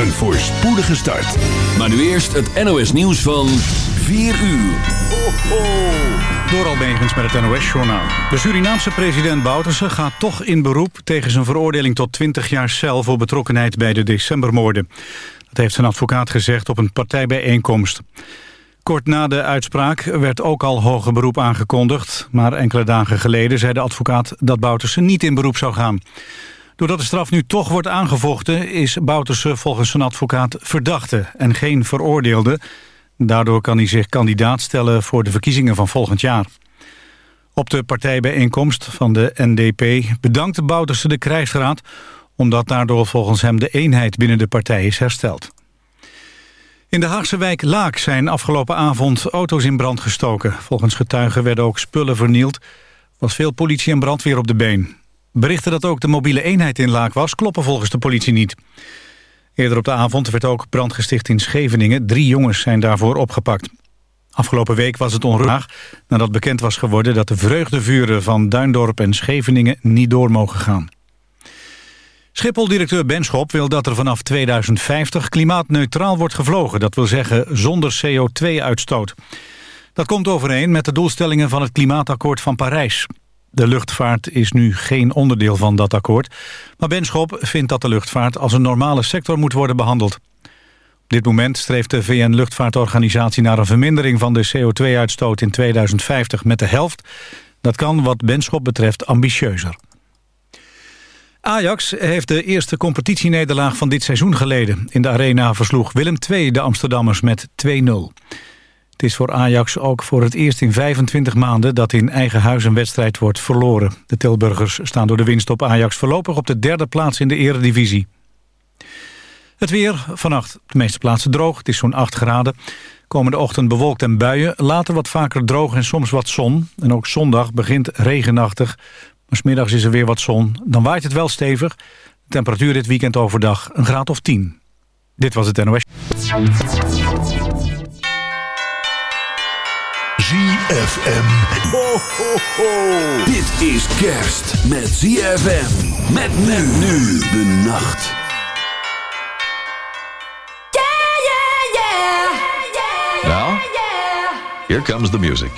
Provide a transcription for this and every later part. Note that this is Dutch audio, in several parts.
Een voorspoedige start. Maar nu eerst het NOS nieuws van 4 uur. Ho, ho. Door met het NOS-journaal. De Surinaamse president Bouterse gaat toch in beroep... tegen zijn veroordeling tot 20 jaar cel... voor betrokkenheid bij de decembermoorden. Dat heeft zijn advocaat gezegd op een partijbijeenkomst. Kort na de uitspraak werd ook al hoger beroep aangekondigd... maar enkele dagen geleden zei de advocaat dat Bouterse niet in beroep zou gaan. Doordat de straf nu toch wordt aangevochten... is Bouterse volgens zijn advocaat verdachte en geen veroordeelde. Daardoor kan hij zich kandidaat stellen voor de verkiezingen van volgend jaar. Op de partijbijeenkomst van de NDP bedankte Bouterse de krijgsraad... omdat daardoor volgens hem de eenheid binnen de partij is hersteld. In de Haagse wijk Laak zijn afgelopen avond auto's in brand gestoken. Volgens getuigen werden ook spullen vernield. was veel politie en brandweer op de been. Berichten dat ook de mobiele eenheid in Laak was... kloppen volgens de politie niet. Eerder op de avond werd ook brand gesticht in Scheveningen. Drie jongens zijn daarvoor opgepakt. Afgelopen week was het onrustig nadat bekend was geworden... dat de vreugdevuren van Duindorp en Scheveningen niet door mogen gaan. Schiphol-directeur Benschop wil dat er vanaf 2050 klimaatneutraal wordt gevlogen. Dat wil zeggen zonder CO2-uitstoot. Dat komt overeen met de doelstellingen van het klimaatakkoord van Parijs. De luchtvaart is nu geen onderdeel van dat akkoord. Maar Benschop vindt dat de luchtvaart als een normale sector moet worden behandeld. Op dit moment streeft de VN-luchtvaartorganisatie naar een vermindering van de CO2-uitstoot in 2050 met de helft. Dat kan wat Benschop betreft ambitieuzer. Ajax heeft de eerste competitienederlaag van dit seizoen geleden. In de arena versloeg Willem II de Amsterdammers met 2-0. Het is voor Ajax ook voor het eerst in 25 maanden... dat in eigen huis een wedstrijd wordt verloren. De Tilburgers staan door de winst op Ajax voorlopig op de derde plaats in de eredivisie. Het weer, vannacht de meeste plaatsen droog. Het is zo'n 8 graden. Komende ochtend bewolkt en buien. Later wat vaker droog en soms wat zon. En ook zondag begint regenachtig. Maar smiddags is er weer wat zon. Dan waait het wel stevig. temperatuur dit weekend overdag een graad of 10. Dit was het NOS. ZFM. Ho, ho, ho. Dit is kerst met ZFM. Met men nu de nacht. Yeah, yeah, yeah. Now, here comes the music.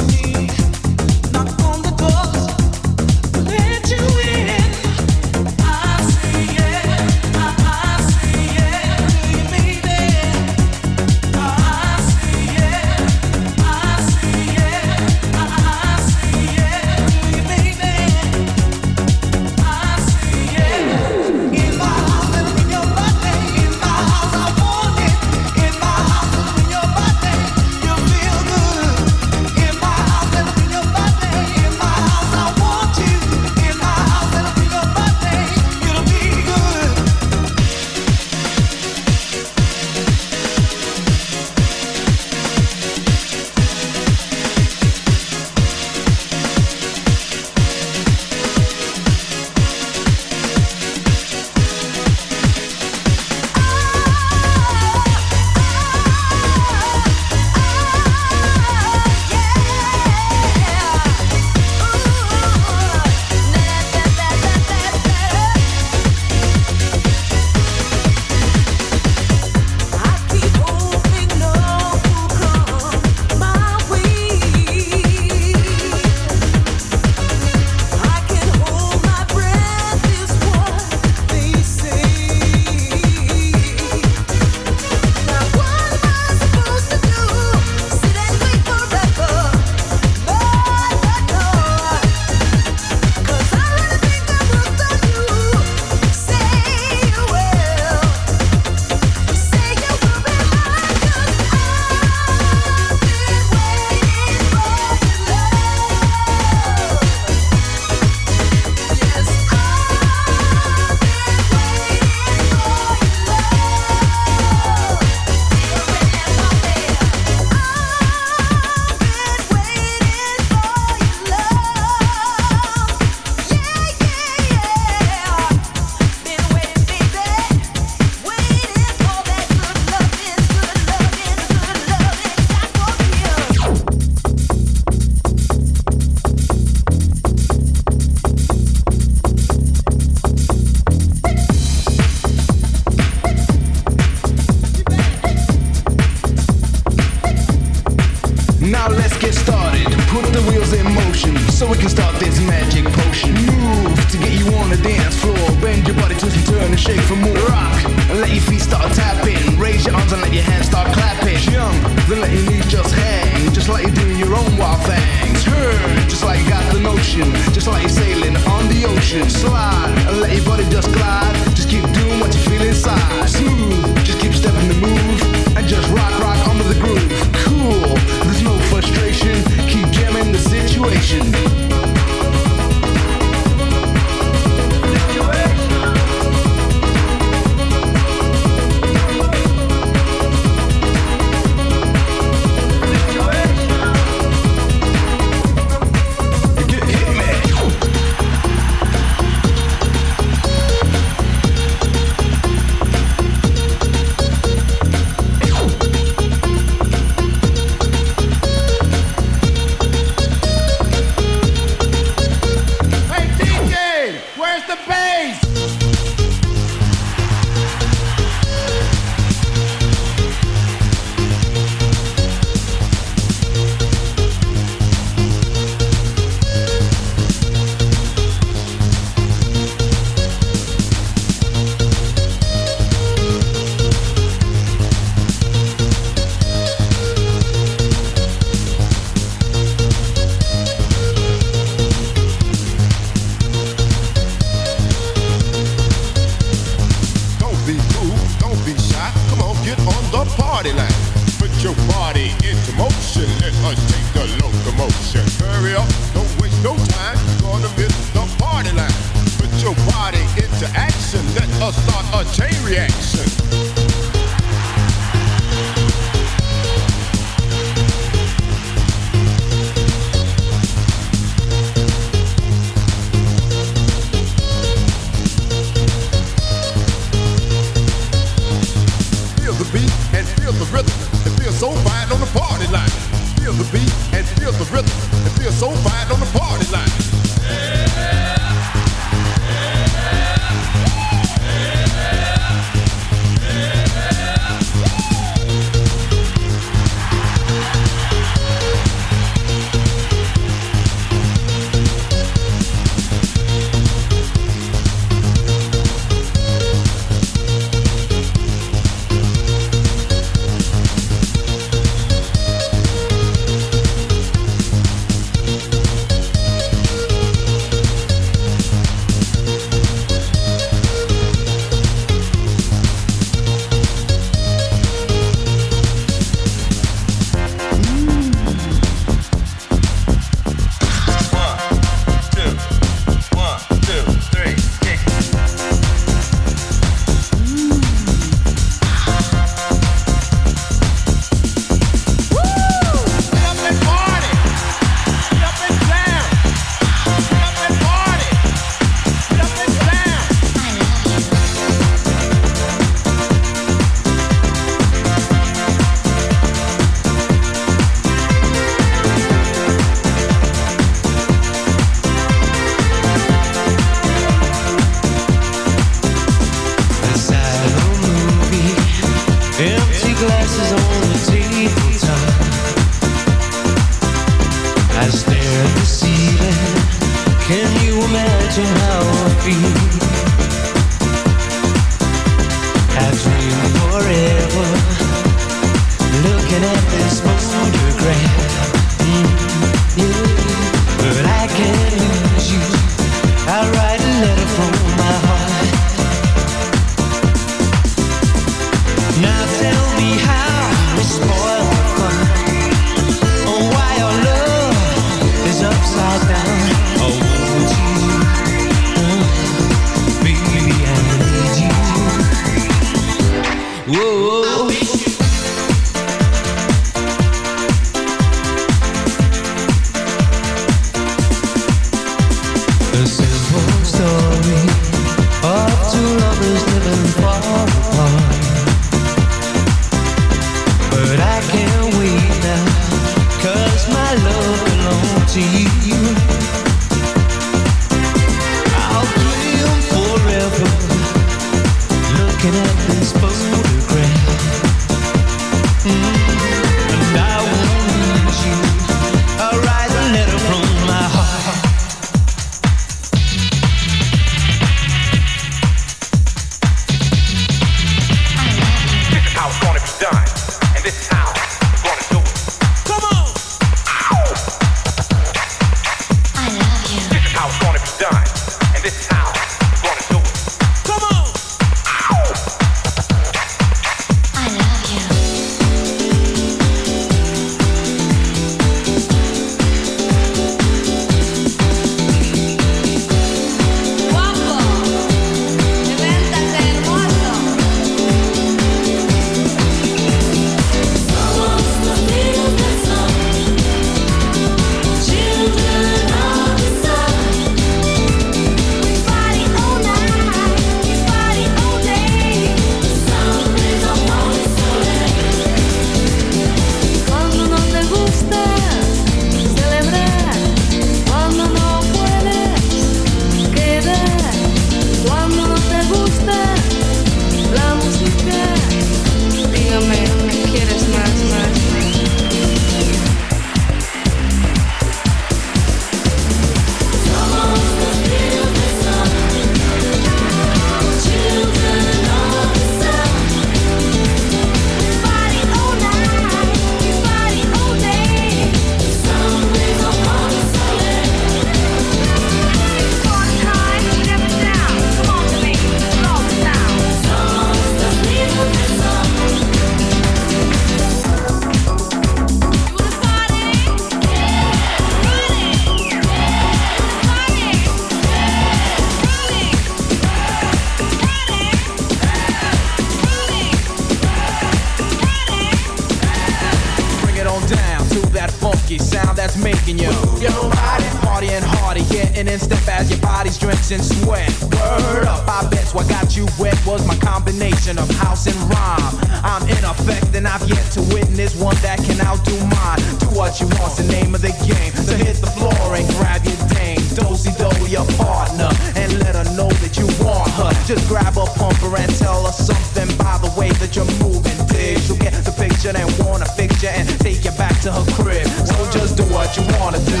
That's making you move your body, partying harder, getting in step as your body's drenched in sweat. Word up, I bet what got you wet was my combination of house and rhyme. I'm in effect, and I've yet to witness one that can outdo mine. Do what you want's the name of the game. So hit the floor and grab your dame, dosey do your partner, and let her know that you want her. Just grab a pumper and tell her something by the way that you're moving. Dig, she'll get the picture and wanna fix you and take you back to her crib. So just do what you wanna do.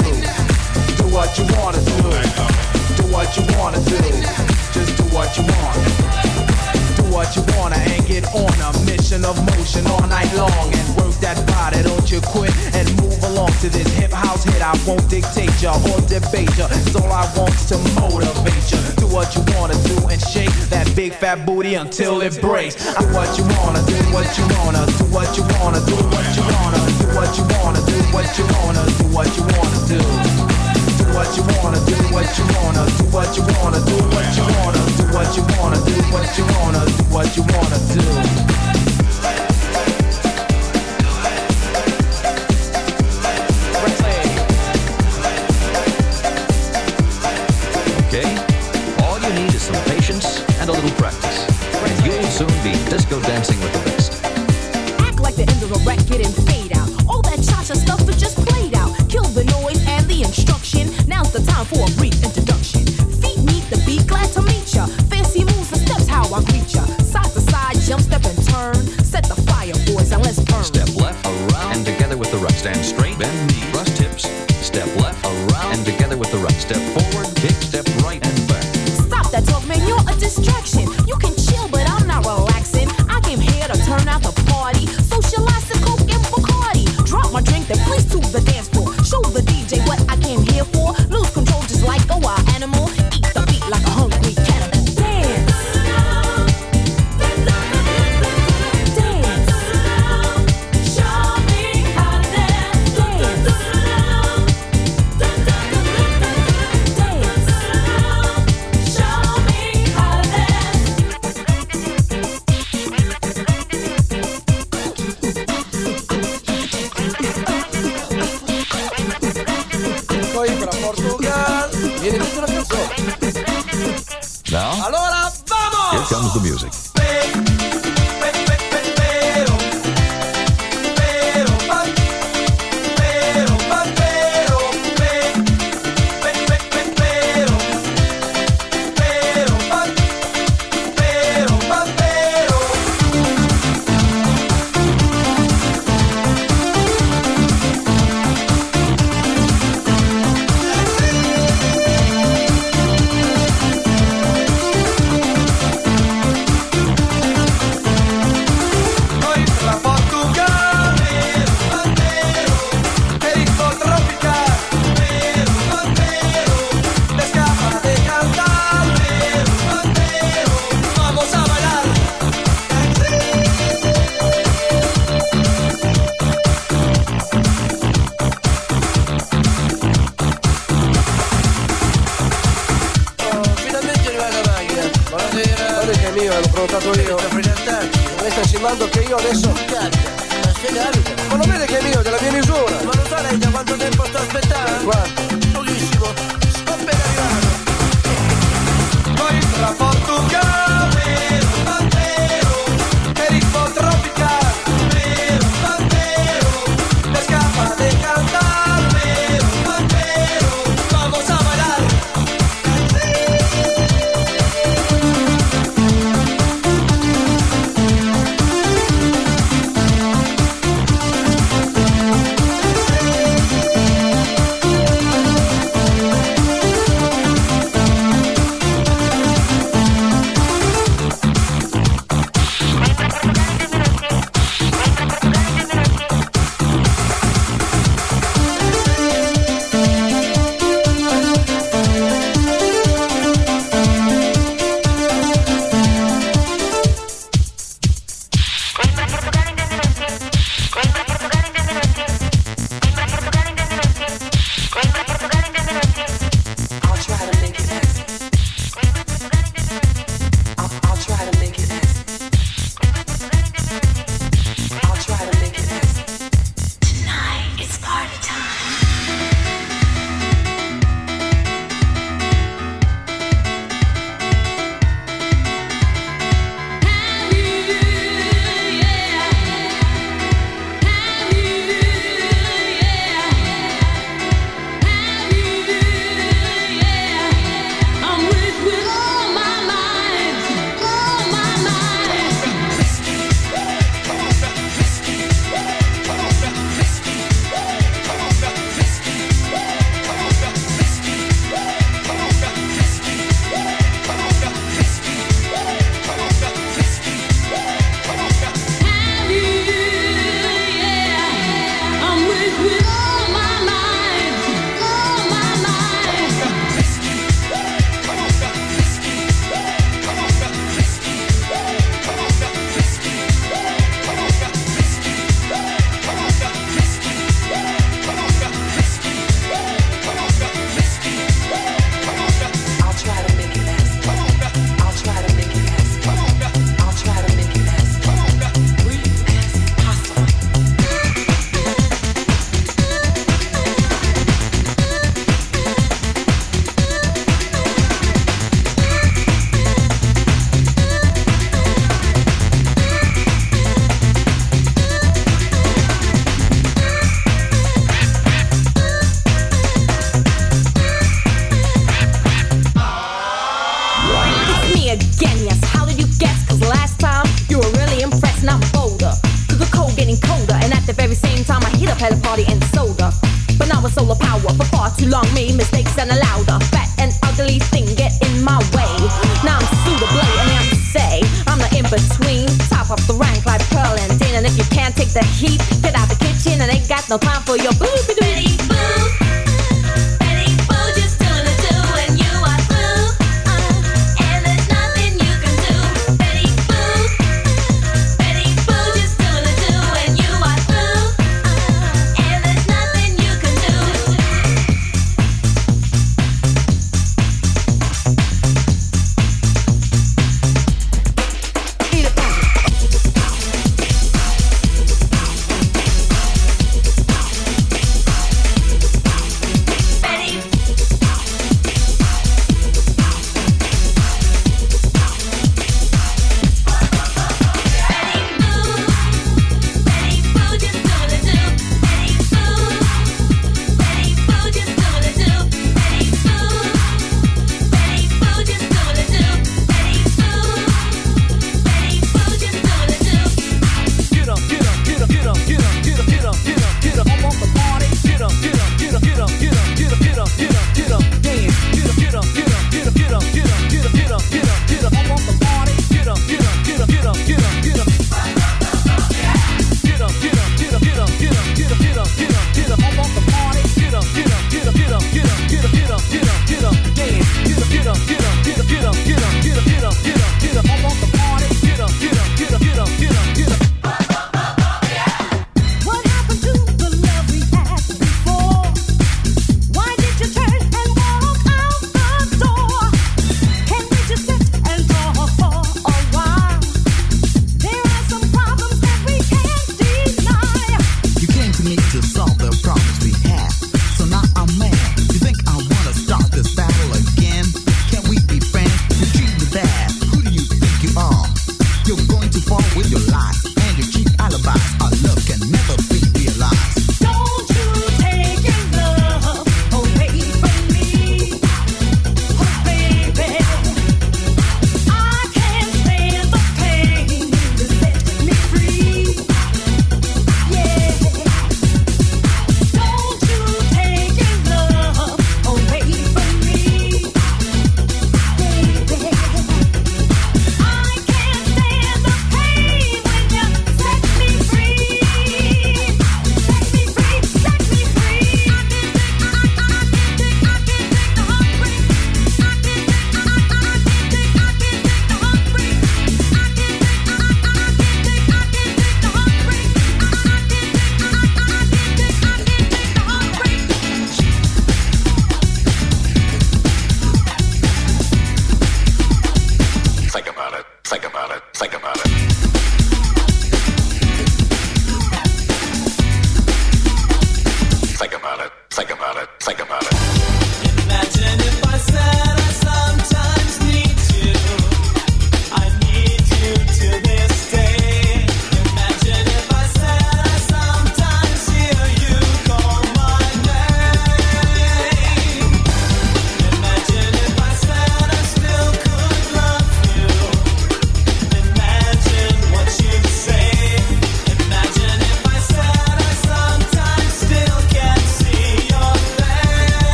Do what you wanna do. Do what you wanna do. Just do what you want. Do what you wanna and get on a mission of motion all night long and work that body. Don't you quit and move along to this hip house hit. I won't dictate ya or debate ya. It's all I want's to motivate ya. Do what you wanna do and shake that big fat booty until it breaks. Do what you wanna do, what you wanna do, what you wanna do, what you wanna do, what you wanna do, what you wanna do, what you wanna do. Do what you wanna do, what you wanna do, what you wanna do, what you wanna do, what you wanna do, what you wanna do, what you wanna do. Straight, bend knee, thrust hips. Step left, around, and together with the right. Step forward, Buonasera. Guarda che è mio, l'ho prenotato io. Mi sta insinuando che io adesso Ma non vede che è mio, della mia misura. Ma lo sa lei da quanto tempo sto aspettando? Guarda. Pochissimo.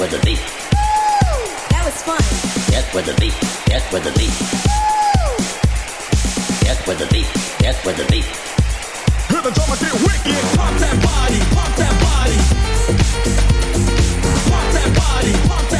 with the beat. That was fun. Yes, with the beat. Yes, with the beat. Yes, with the beat. Yes, with the beat. Hear the drummer get wicked. Pop that body. Pop that body. Pop that body. Pop that.